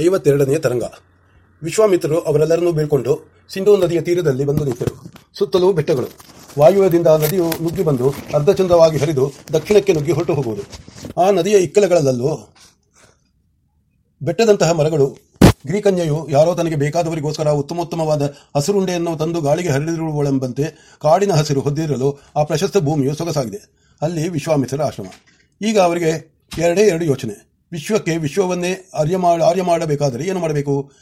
ಐವತ್ತೆರಡನೆಯ ತರಂಗ. ವಿಶ್ವಾಮಿತ್ರರು ಅವರೆಲ್ಲರನ್ನೂ ಬೀಳ್ಕೊಂಡು ಸಿಂಧೂ ನದಿಯ ತೀರದಲ್ಲಿ ಬಂದು ನಿಂತರು. ಸುತ್ತಲೂ ಬೆಟ್ಟಗಳು. ವಾಯುವ್ಯದಿಂದ ನದಿಯು ನುಗ್ಗಿ ಬಂದು ಅರ್ಧಚಂದ್ರವಾಗಿ ಹರಿದು ದಕ್ಷಿಣಕ್ಕೆ ನುಗ್ಗಿ ಹೊರಟು ಹೋಗುವುದು. ಆ ನದಿಯ ಇಕ್ಕಲಗಳಲ್ಲೂ ಬೆಟ್ಟದಂತಹ ಮರಗಳು, ಗಿರಿಕನ್ಯೆಯು ಯಾರೋ ತನಗೆ ಬೇಕಾದವರಿಗೋಸ್ಕರ ಉತ್ತಮೋತ್ತಮವಾದ ಹಸಿರುಂಡೆಯನ್ನು ತಂದು ಗಾಳಿಗೆ ಹರಿದಿರುವಳೆಂಬಂತೆ ಕಾಡಿನ ಹಸಿರು ಹೊದ್ದಿರಲು ಆ ಪ್ರಶಸ್ತ ಭೂಮಿಯು ಸೊಗಸಾಗಿದೆ. ಅಲ್ಲಿ ವಿಶ್ವಾಮಿತ್ರರ ಆಶ್ರಮ. ಈಗ ಅವರಿಗೆ ಎರಡೇ ಎರಡು ಯೋಚನೆ. ವಿಶ್ವಕ್ಕೆ ವಿಶ್ವವನ್ನೇ ಆರ್ಯ ಮಾಡ ಆರ್ಯ ಮಾಡಬೇಕಾದರೆ ಏನು ಮಾಡಬೇಕು?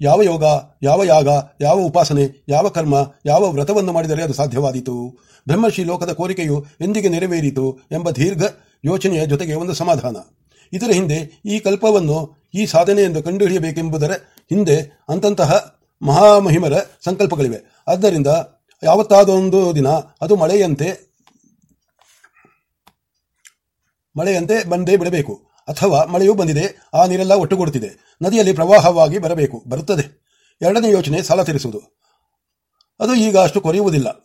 ಯಾವ ಯೋಗ, ಯಾವ ಯಾಗ, ಯಾವ ಉಪಾಸನೆ, ಯಾವ ಕರ್ಮ, ಯಾವ ವ್ರತವನ್ನು ಮಾಡಿದರೆ ಅದು ಸಾಧ್ಯವಾದೀತು? ಬ್ರಹ್ಮಶ್ರೀ ಲೋಕದ ಕೋರಿಕೆಯು ಎಂದಿಗೆ ನೆರವೇರಿತು ಎಂಬ ದೀರ್ಘ ಯೋಚನೆಯ ಜೊತೆಗೆ ಒಂದು ಸಮಾಧಾನ. ಇದರ ಹಿಂದೆ ಈ ಕಲ್ಪವನ್ನು, ಈ ಸಾಧನೆ ಸಾಧನೆಯನ್ನು ಕಂಡುಹಿಡಿಯಬೇಕೆಂಬುದರ ಹಿಂದೆ ಅಂತಂತಹ ಮಹಾಮಹಿಮರ ಸಂಕಲ್ಪಗಳಿವೆ. ಆದ್ದರಿಂದ ಯಾವತ್ತಾದೊಂದು ದಿನ ಅದು ಮಳೆಯಂತೆ ಮಳೆಯಂತೆ ಬಂದೇ ಬಿಡಬೇಕು. ಅಥವಾ ಮಳೆಯೂ ಬಂದಿದೆ, ಆ ನೀರೆಲ್ಲ ಒಟ್ಟುಗೂಡುತ್ತಿದೆ. ನದಿಯಲ್ಲಿ ಪ್ರವಾಹವಾಗಿ ಬರಬೇಕು, ಬರುತ್ತದೆ. ಎರಡನೇ ಯೋಚನೆ, ಸಾಲ ತೀರಿಸುವುದು. ಅದು ಈಗ ಅಷ್ಟು ಕೊರೆಯುವುದಿಲ್ಲ.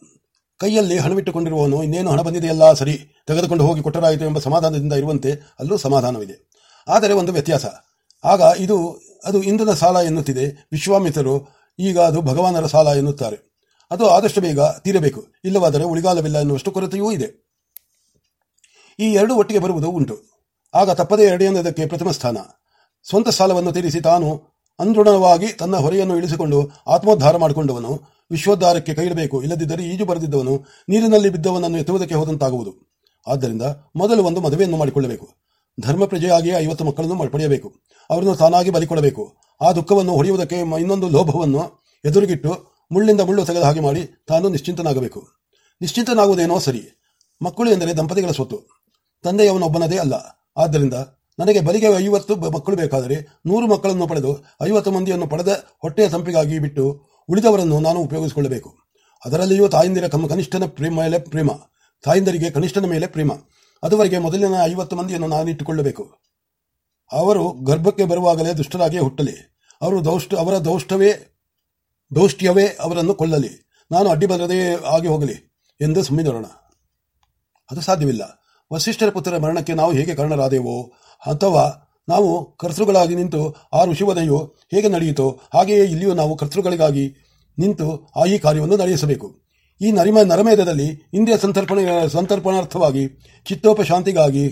ಕೈಯಲ್ಲಿ ಹಣವಿಟ್ಟುಕೊಂಡಿರುವವನು, ಇನ್ನೇನು ಹಣ ಬಂದಿದೆಯಲ್ಲ, ಸರಿ, ತೆಗೆದುಕೊಂಡು ಹೋಗಿ ಕೊಟ್ಟರಾಯಿತು ಎಂಬ ಸಮಾಧಾನದಿಂದ ಇರುವಂತೆ ಅಲ್ಲೂ ಸಮಾಧಾನವಿದೆ. ಆದರೆ ಒಂದು ವ್ಯತ್ಯಾಸ. ಆಗ ಇದು, ಅದು ಇಂಧನ ಸಾಲ ಎನ್ನುತ್ತಿದೆ, ವಿಶ್ವಾಮಿತ್ರರು ಈಗ ಅದು ಭಗವಾನರ ಸಾಲ ಎನ್ನುತ್ತಾರೆ. ಅದು ಆದಷ್ಟು ಬೇಗ ತೀರಬೇಕು. ಇಲ್ಲವಾದರೆ ಉಳಿಗಾಲವಿಲ್ಲ ಎನ್ನುವಷ್ಟು ಕೊರತೆಯೂ ಇದೆ. ಈ ಎರಡು ಒಟ್ಟಿಗೆ ಬರುವುದು ಉಂಟು. ಆಗ ತಪ್ಪದೇ ಎರಡನೆಯದಕ್ಕೆ ಪ್ರಥಮ ಸ್ಥಾನ. ಸ್ವಂತ ಸಾಲವನ್ನು ತೀರಿಸಿ ತಾನು ಅಂದೃಢವಾಗಿ ತನ್ನ ಹೊರೆಯನ್ನು ಇಳಿಸಿಕೊಂಡು ಆತ್ಮೋದ್ಧಾರ ಮಾಡಿಕೊಂಡವನು, ವಿಶ್ವೋದ್ಧಾರಕ್ಕೆ ಕೈಯಿಡಬೇಕು, ಇಲ್ಲದಿದ್ದರೆ ಈಜು ಬರೆದಿದ್ದವನು, ನೀರಿನಲ್ಲಿ ಬಿದ್ದವನನ್ನು ಎತ್ತುವುದಕ್ಕೆ ಹೋದಂತಾಗುವುದು. ಆದ್ದರಿಂದ ಮೊದಲು ಒಂದು ಮದುವೆಯನ್ನು ಮಾಡಿಕೊಳ್ಳಬೇಕು. ಧರ್ಮ ಪ್ರಜೆಯಾಗಿ ಐವತ್ತು ಮಕ್ಕಳನ್ನು ಪಡೆಯಬೇಕು. ಅವರನ್ನು ತಾನಾಗಿ ಬಲಿಕೊಡಬೇಕು. ಆ ದುಃಖವನ್ನು ಹೊಡೆಯುವುದಕ್ಕೆ ಇನ್ನೊಂದು ಲೋಭವನ್ನು ಎದುರುಗಿಟ್ಟು ಮುಳ್ಳಿಂದ ಮುಳ್ಳು ತೆಗೆದ ಹಾಗೆ ಮಾಡಿ ತಾನು ನಿಶ್ಚಿಂತನಾಗಬೇಕು. ನಿಶ್ಚಿಂತನಾಗುವುದೇನೋ ಸರಿ. ಮಕ್ಕಳು ಎಂದರೆ ದಂಪತಿಗಳ ಸ್ವತ್ತು. ತಂದೆಯವನೊಬ್ಬನದೇ ಅಲ್ಲ. ಆದ್ದರಿಂದ ನನಗೆ ಬಲಿಗೆ ಐವತ್ತು ಮಕ್ಕಳು ಬೇಕಾದರೆ ನೂರು ಮಕ್ಕಳನ್ನು ಪಡೆದು ಐವತ್ತು ಮಂದಿಯನ್ನು ಪಡೆದ ಹೊಟ್ಟೆಯ ಸಂಪಿಗಾಗಿ ಬಿಟ್ಟು ಉಳಿದವರನ್ನು ನಾನು ಉಪಯೋಗಿಸಿಕೊಳ್ಳಬೇಕು. ಅದರಲ್ಲಿಯೂ ತಾಯಿಂದಿರ ಕಮ್ಮ ಕನಿಷ್ಠನ ಪ್ರೇಮ ಮೇಲೆ ಪ್ರೇಮ. ತಾಯಿಂದರಿಗೆ ಕನಿಷ್ಠನ ಮೇಲೆ ಪ್ರೇಮ. ಅದುವರೆಗೆ ಮೊದಲಿನ ಐವತ್ತು ಮಂದಿಯನ್ನು ನಾನಿಟ್ಟುಕೊಳ್ಳಬೇಕು. ಅವರು ಗರ್ಭಕ್ಕೆ ಬರುವಾಗಲೇ ದುಷ್ಟರಾಗಿಯೇ ಹುಟ್ಟಲಿ. ಅವರು ದೌಷ್ಟ ಅವರ ದೌಷ್ಟವೇ, ದೌಷ್ಟ್ಯವೇ ಅವರನ್ನು ಕೊಲ್ಲಲಿ. ನಾನು ಅಡ್ಡಿ ಬರದೇ ಆಗಿ ಹೋಗಲಿ ಎಂದು ಸುಮ್ಮಿದರೋಣ ಅದು ಸಾಧ್ಯವಿಲ್ಲ. ವಸಿಷ್ಠರ ಪುತ್ರರ ಮರಣಕ್ಕೆ ನಾವು ಹೇಗೆ ಕಾರಣರಾದೆವು? ಅಥವಾ ನಾವು ಕರ್ತೃಗಳಾಗಿ ನಿಂತು ಆ ಋಷಿವದೆಯು ಹೇಗೆ ನಡೆಯಿತೋ, ಹಾಗೆಯೇ ಇಲ್ಲಿಯೂ ನಾವು ಕರ್ತೃಗಳಿಗಾಗಿ ನಿಂತು ಆ ಈ ಕಾರ್ಯವನ್ನು ನಡೆಯಿಸಬೇಕು ಈ ನರಿಮ ನರಮೇಧದಲ್ಲಿ ಇಂದ್ರಿಯ ಸಂತರ್ಪಣೆ, ಸಂತರ್ಪಣಾರ್ಥವಾಗಿ, ಚಿತ್ತೋಪಶಾಂತಿಗಾಗಿ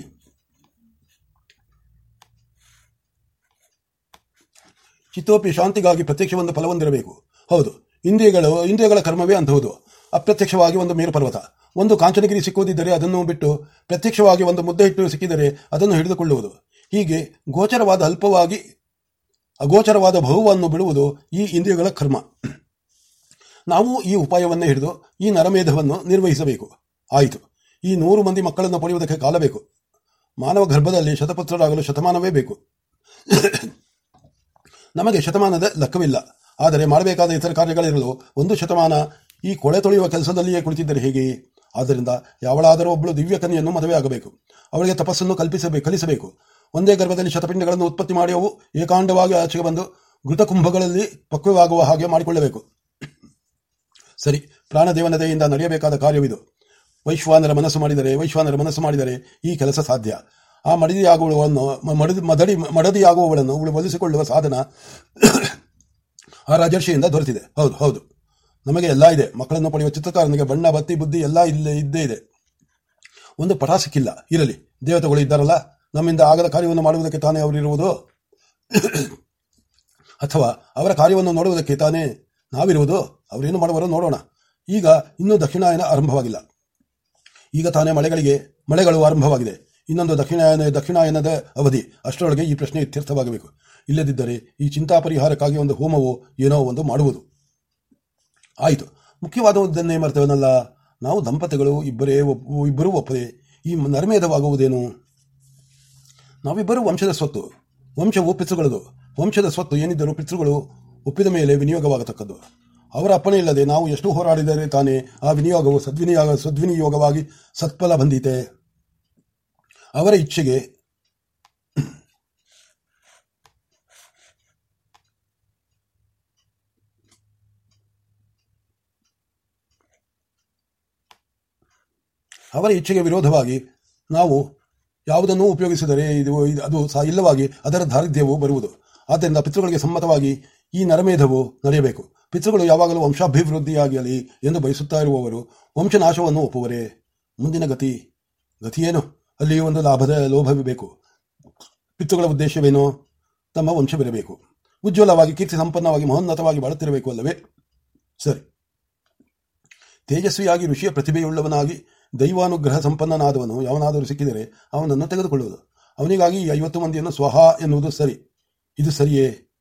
ಚಿತ್ತೋಪಿ ಶಾಂತಿಗಾಗಿ ಪ್ರತ್ಯಕ್ಷ ಫಲ ಹೊಂದಿರಬೇಕು ಹೌದು, ಇಂದ್ರಿಯಗಳು, ಇಂದ್ರಿಯಗಳ ಕರ್ಮವೇ ಅಂತಹುದು ಅಪ್ರತ್ಯಕ್ಷವಾಗಿ ಒಂದು ಮೇರು ಪರ್ವತ ಒಂದು ಕಾಂಚನಗಿರಿ ಸಿಕ್ಕುವುದಿದ್ದರೆ ಅದನ್ನು ಬಿಟ್ಟು ಪ್ರತ್ಯಕ್ಷವಾಗಿ ಒಂದು ಮುದ್ದೆ ಹಿಟ್ಟು ಸಿಕ್ಕಿದರೆ ಅದನ್ನು ಹಿಡಿದುಕೊಳ್ಳುವುದು. ಹೀಗೆ ಗೋಚರವಾದ ಅಲ್ಪವಾಗಿ ಅಗೋಚರವಾದ ಬಹುವನ್ನು ಬಿಡುವುದು ಈ ಇಂದ್ರಿಯಗಳ ಕರ್ಮ. ನಾವು ಈ ಉಪಾಯವನ್ನೇ ಹಿಡಿದು ಈ ನರಮೇಧವನ್ನು ನಿರ್ವಹಿಸಬೇಕು. ಆಯಿತು. ಈ ನೂರು ಮಂದಿ ಮಕ್ಕಳನ್ನು ಪಡೆಯುವುದಕ್ಕೆ ಕಾಲ ಬೇಕು ಮಾನವ ಗರ್ಭದಲ್ಲಿ ಶತಪುತ್ರರಾಗಲು ಶತಮಾನವೇ ಬೇಕು. ನಮಗೆ ಶತಮಾನದ ಲೆಕ್ಕವಿಲ್ಲ. ಆದರೆ ಮಾಡಬೇಕಾದ ಇತರ ಕಾರ್ಯಗಳಿರಲು ಒಂದು ಶತಮಾನ ಈ ಕೊಳೆ ತೊಳೆಯುವ ಕೆಲಸದಲ್ಲಿಯೇ ಕುಳಿತಿದ್ದರೆ ಹೇಗೆ? ಆದ್ದರಿಂದ ಯಾವಳಾದರೂ ಒಬ್ಬಳು ದಿವ್ಯ ಮದುವೆ ಆಗಬೇಕು ಅವಳಿಗೆ ತಪಸ್ಸನ್ನು ಕಲ್ಪಿಸಬೇಕು, ಕಲಿಸಬೇಕು. ಒಂದೇ ಗರ್ಭದಲ್ಲಿ ಶತಪಿಂಡಗಳನ್ನು ಉತ್ಪತ್ತಿ ಮಾಡಿ ಅವು ಏಕಾಂಡವಾಗಿ ಆಚೆಗೆ ಬಂದು ಘೃತಕುಂಭಗಳಲ್ಲಿ ಪಕ್ವವಾಗುವ ಹಾಗೆ ಮಾಡಿಕೊಳ್ಳಬೇಕು. ಸರಿ ಪ್ರಾಣದೇವನತೆಯಿಂದ ನಡೆಯಬೇಕಾದ ಕಾರ್ಯವಿದು. ವೈಶ್ವಾನರ ಮನಸ್ಸು ಮಾಡಿದರೆ, ವೈಶ್ವಾನರ ಮನಸ್ಸು ಮಾಡಿದರೆ ಈ ಕೆಲಸ ಸಾಧ್ಯ. ಆ ಮಡದಿಯಾಗುವವನ್ನು ಮಡದಿ, ಮದಡಿ, ಮಡದಿಯಾಗುವವಳನ್ನು ಒಲಿಸಿಕೊಳ್ಳುವ ಸಾಧನ ಆ ರಾಜರ್ಷಿಯಿಂದ ದೊರೆತಿದೆ. ಹೌದು ಹೌದು. ನಮಗೆ ಎಲ್ಲ ಇದೆ. ಮಕ್ಕಳನ್ನು ಪಡೆಯುವ ಚಿತ್ರಕಾರನಿಗೆ ಬಣ್ಣ, ಬತ್ತಿ, ಬುದ್ಧಿ ಎಲ್ಲ ಇಲ್ಲೇ, ಇದ್ದೇ ಇದೆ. ಒಂದು ಪಟ ಸಿಕ್ಕಿಲ್ಲ. ಇರಲಿ. ದೇವತೆಗಳು ಇದ್ದಾರಲ್ಲ? ನಮ್ಮಿಂದ ಆಗದ ಕಾರ್ಯವನ್ನು ಮಾಡುವುದಕ್ಕೆ ತಾನೇ ಅವರಿರುವುದು ಅಥವಾ ಅವರ ಕಾರ್ಯವನ್ನು ನೋಡುವುದಕ್ಕೆ ತಾನೇ ನಾವಿರುವುದು? ಅವರೇನು ಮಾಡುವರೋ ನೋಡೋಣ. ಈಗ ಇನ್ನೂ ದಕ್ಷಿಣಾಯನ ಆರಂಭವಾಗಿಲ್ಲ. ಈಗ ತಾನೇ ಮಳೆಗಳಿಗೆ, ಮಳೆಗಳು ಆರಂಭವಾಗಿದೆ. ಇನ್ನೊಂದು ದಕ್ಷಿಣಾಯನ, ದಕ್ಷಿಣಾಯನದ ಅವಧಿ. ಅಷ್ಟರೊಳಗೆ ಈ ಪ್ರಶ್ನೆ ಇತ್ಯರ್ಥವಾಗಬೇಕು. ಇಲ್ಲದಿದ್ದರೆ ಈ ಚಿಂತಾ ಪರಿಹಾರಕ್ಕಾಗಿ ಒಂದು ಹೋಮವೋ ಏನೋ ಒಂದು ಮಾಡುವುದು. ಆಯಿತು. ಮುಖ್ಯವಾದದ್ದನ್ನೇ ಮರ್ತವನಲ್ಲ, ನಾವು ದಂಪತಿಗಳು ಇಬ್ಬರೇ ಇಬ್ಬರೂ ಒಪ್ಪದೆ ಈ ನರ್ಮೇಧವಾಗುವುದೇನು? ನಾವಿಬ್ಬರೂ ವಂಶದ ಸ್ವತ್ತು, ವಂಶವು ಪಿತೃಗಳದು. ವಂಶದ ಸ್ವತ್ತು ಏನಿದ್ದರೂ ಪಿತೃಗಳು ಒಪ್ಪಿದ ಮೇಲೆ ವಿನಿಯೋಗವಾಗತಕ್ಕದ್ದು. ಅವರ ಅಪ್ಪನೇ ಇಲ್ಲದೆ ನಾವು ಎಷ್ಟು ಹೋರಾಡಿದರೆ ತಾನೇ ಆ ವಿನಿಯೋಗವು ಸದ್ವಿನಿಯೋಗ ಸದ್ವಿನಿಯೋಗವಾಗಿ ಸತ್ಫಲ ಬಂದಿದೆ ಅವರ ಇಚ್ಛೆಗೆ ಅವರ ಇಚ್ಛೆಗೆ ವಿರೋಧವಾಗಿ ನಾವು ಯಾವುದನ್ನು ಉಪಯೋಗಿಸಿದರೆ ಇದು ಅದು ಸಹ ಇಲ್ಲವಾಗಿ ಅದರ ದಾರಿದ್ರ್ಯವು ಬರುವುದು. ಆದ್ದರಿಂದ ಪಿತೃಗಳಿಗೆ ಸಮ್ಮತವಾಗಿ ಈ ನರಮೇಧವು ನಡೆಯಬೇಕು. ಪಿತೃಗಳು ಯಾವಾಗಲೂ ವಂಶಾಭಿವೃದ್ಧಿಯಾಗಲಿ ಎಂದು ಬಯಸುತ್ತಾ ಇರುವವರು ವಂಶನಾಶವನ್ನು ಒಪ್ಪುವರೇ. ಮುಂದಿನ ಗತಿ, ಗತಿಯೇನು? ಅಲ್ಲಿ ಒಂದು ಲಾಭದ ಲೋಭವಿಬೇಕು ಪಿತೃಗಳ ಉದ್ದೇಶವೇನೋ? ತಮ್ಮ ವಂಶವಿರಬೇಕು. ಉಜ್ವಲವಾಗಿ ಕೀರ್ತಿ ಸಂಪನ್ನವಾಗಿ ಮಹೋನ್ನತವಾಗಿ ಬಾಳುತ್ತಿರಬೇಕು ಅಲ್ಲವೇ? ಸರಿ. ತೇಜಸ್ವಿಯಾಗಿ, ಋಷಿಯ ಪ್ರತಿಭೆಯುಳ್ಳವನಾಗಿ ದೈವಾನುಗ್ರಹ ಸಂಪನ್ನನಾದವನು ಯಾವನಾದರೂ ಸಿಕ್ಕಿದರೆ ಅವನನ್ನು ತೆಗೆದುಕೊಳ್ಳುವುದು. ಅವನಿಗಾಗಿ ಐವತ್ತು ಮಂದಿಯನ್ನು ಸ್ವಹ ಎನ್ನುವುದು ಸರಿ. ಇದು ಸರಿಯೇ?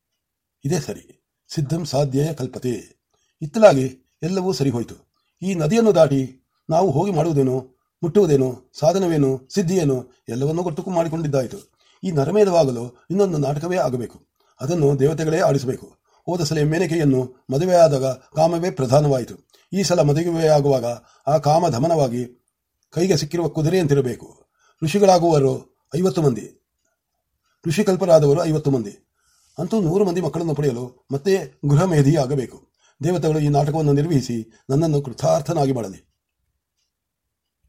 ಇದೇ ಸರಿ. ಸಿದ್ಧಂ ಸಾಧ್ಯ ಕಲ್ಪತೆ. ಇತ್ತಲಾಗಿ ಎಲ್ಲವೂ ಸರಿ ಹೋಯಿತು ಈ ನದಿಯನ್ನು ದಾಟಿ ನಾವು ಹೋಗಿ ಮಾಡುವುದೇನು? ಮುಟ್ಟುವುದೇನು? ಸಾಧನವೇನು? ಸಿದ್ಧಿಯೇನು? ಎಲ್ಲವನ್ನೂ ಗೊತ್ತುಕು ಮಾಡಿಕೊಂಡಿದ್ದಾಯಿತು ಈ ನರಮೇಧವಾಗಲು ಇನ್ನೊಂದು ನಾಟಕವೇ ಆಗಬೇಕು. ಅದನ್ನು ದೇವತೆಗಳೇ ಆಡಿಸಬೇಕು. ಹೋದ ಸಲ ಮೇನಕೆಯನ್ನು ಮದುವೆಯಾದಾಗ ಕಾಮವೇ ಪ್ರಧಾನವಾಯಿತು. ಈ ಸಲ ಮದುವೆಯಾಗುವಾಗ ಆ ಕಾಮ ಧಮನವಾಗಿ ಕೈಗೆ ಸಿಕ್ಕಿರುವ ಕುದುರೆಯಂತಿರಬೇಕು ಋಷಿಗಳಾಗುವರು ಐವತ್ತು ಮಂದಿ. ಋಷಿಕಲ್ಪರಾದವರು ಐವತ್ತು ಮಂದಿ. ಅಂತೂ ನೂರು ಮಂದಿ ಮಕ್ಕಳನ್ನು ಪಡೆಯಲು ಮತ್ತೆ ಗೃಹ ಮೇಧಿಯಾಗಬೇಕು ದೇವತೆಗಳು ಈ ನಾಟಕವನ್ನು ನಿರ್ವಹಿಸಿ ನನ್ನನ್ನು ಕೃತಾರ್ಥನಾಗಿ ಮಾಡಲಿ.